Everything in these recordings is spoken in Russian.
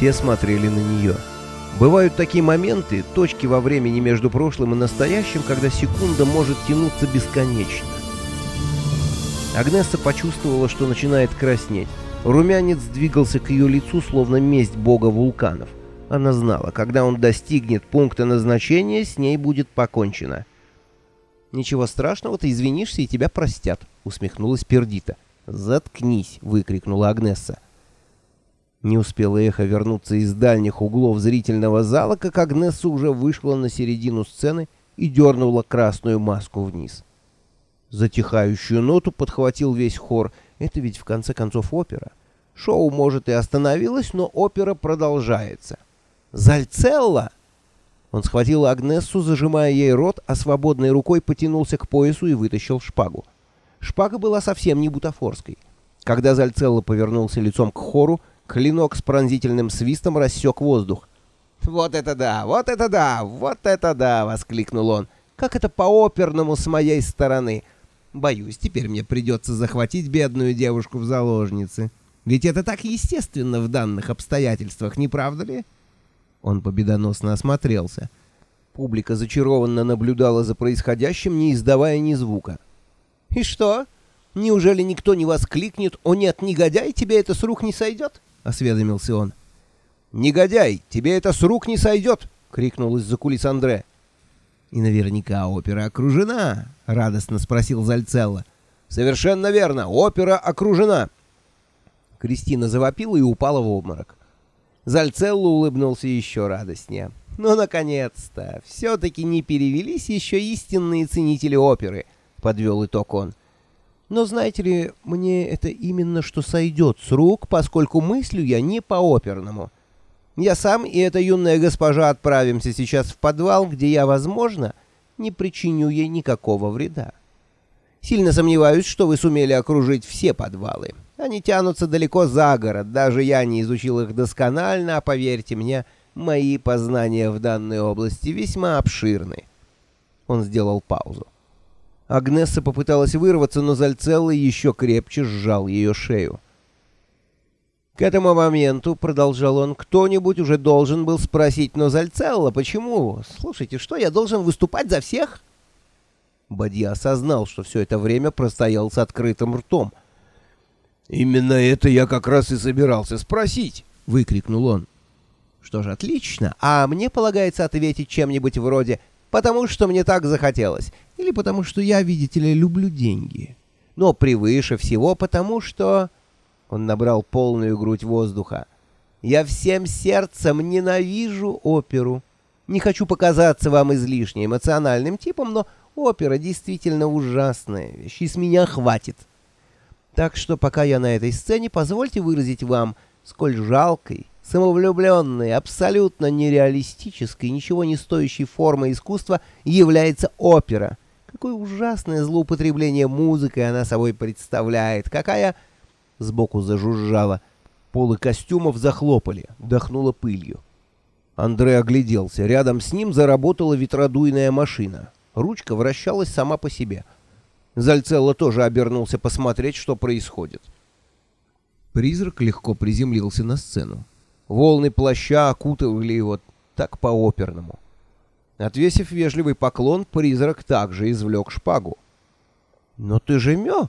Все смотрели на нее. Бывают такие моменты, точки во времени между прошлым и настоящим, когда секунда может тянуться бесконечно. Агнесса почувствовала, что начинает краснеть. Румянец двигался к ее лицу, словно месть бога вулканов. Она знала, когда он достигнет пункта назначения, с ней будет покончено. «Ничего страшного, ты извинишься, и тебя простят», — усмехнулась Пердита. «Заткнись!» — выкрикнула Агнесса. Не успела эхо вернуться из дальних углов зрительного зала, как Агнесса уже вышла на середину сцены и дернула красную маску вниз. Затихающую ноту подхватил весь хор. Это ведь в конце концов опера. Шоу, может, и остановилось, но опера продолжается. «Зальцелла!» Он схватил Агнессу, зажимая ей рот, а свободной рукой потянулся к поясу и вытащил шпагу. Шпага была совсем не бутафорской. Когда Зальцелло повернулся лицом к хору, клинок с пронзительным свистом рассек воздух. «Вот это да! Вот это да! Вот это да!» — воскликнул он. «Как это по-оперному с моей стороны! Боюсь, теперь мне придется захватить бедную девушку в заложницы. Ведь это так естественно в данных обстоятельствах, не правда ли?» Он победоносно осмотрелся. Публика зачарованно наблюдала за происходящим, не издавая ни звука. «И что? Неужели никто не воскликнет «О нет, негодяй, тебе это с рук не сойдет?» — осведомился он. «Негодяй, тебе это с рук не сойдет!» — крикнул из-за кулис Андре. «И наверняка опера окружена?» — радостно спросил Зальцелло. «Совершенно верно, опера окружена!» Кристина завопила и упала в обморок. Зальцелло улыбнулся еще радостнее. «Ну, наконец-то! Все-таки не перевелись еще истинные ценители оперы!» — подвел итог он. «Но знаете ли, мне это именно что сойдет с рук, поскольку мыслю я не по-оперному. Я сам и эта юная госпожа отправимся сейчас в подвал, где я, возможно, не причиню ей никакого вреда. Сильно сомневаюсь, что вы сумели окружить все подвалы. Они тянутся далеко за город, даже я не изучил их досконально, а поверьте мне, мои познания в данной области весьма обширны. Он сделал паузу. Агнесса попыталась вырваться, но Зальцелло еще крепче сжал ее шею. К этому моменту, — продолжал он, — кто-нибудь уже должен был спросить, но Зальцелло, почему? Слушайте, что, я должен выступать за всех? Бадья осознал, что все это время простоял с открытым ртом — «Именно это я как раз и собирался спросить!» — выкрикнул он. «Что ж, отлично. А мне полагается ответить чем-нибудь вроде «потому что мне так захотелось» или «потому что я, видите ли, люблю деньги». Но превыше всего потому что...» Он набрал полную грудь воздуха. «Я всем сердцем ненавижу оперу. Не хочу показаться вам излишне эмоциональным типом, но опера действительно ужасная вещь, и с меня хватит». Так что пока я на этой сцене, позвольте выразить вам, сколь жалкой, самовлюбленной, абсолютно нереалистической, ничего не стоящей формой искусства является опера. Какое ужасное злоупотребление музыкой она собой представляет, какая... Сбоку зажужжало. Полы костюмов захлопали, дохнуло пылью. Андрей огляделся. Рядом с ним заработала ветродуйная машина. Ручка вращалась сама по себе — Зальцелло тоже обернулся посмотреть, что происходит. Призрак легко приземлился на сцену. Волны плаща окутывали его так по-оперному. Отвесив вежливый поклон, призрак также извлек шпагу. «Но ты же мё...»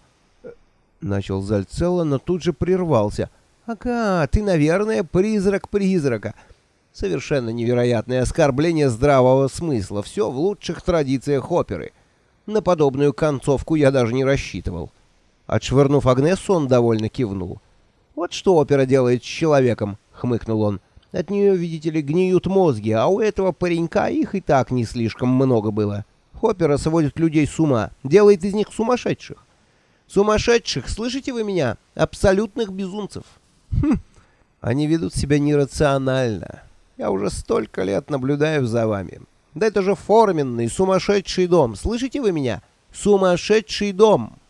— начал Зальцелло, но тут же прервался. «Ага, ты, наверное, призрак призрака». Совершенно невероятное оскорбление здравого смысла. Все в лучших традициях оперы — на подобную концовку я даже не рассчитывал. Отшвырнув Агнесу, он довольно кивнул. «Вот что опера делает с человеком», — хмыкнул он. «От нее, видите ли, гниют мозги, а у этого паренька их и так не слишком много было. Опера сводит людей с ума, делает из них сумасшедших. Сумасшедших, слышите вы меня? Абсолютных безумцев. Хм, они ведут себя нерационально. Я уже столько лет наблюдаю за вами. Да это же форменный, сумасшедший дом. Слышите вы меня? Сумасшедший дом!»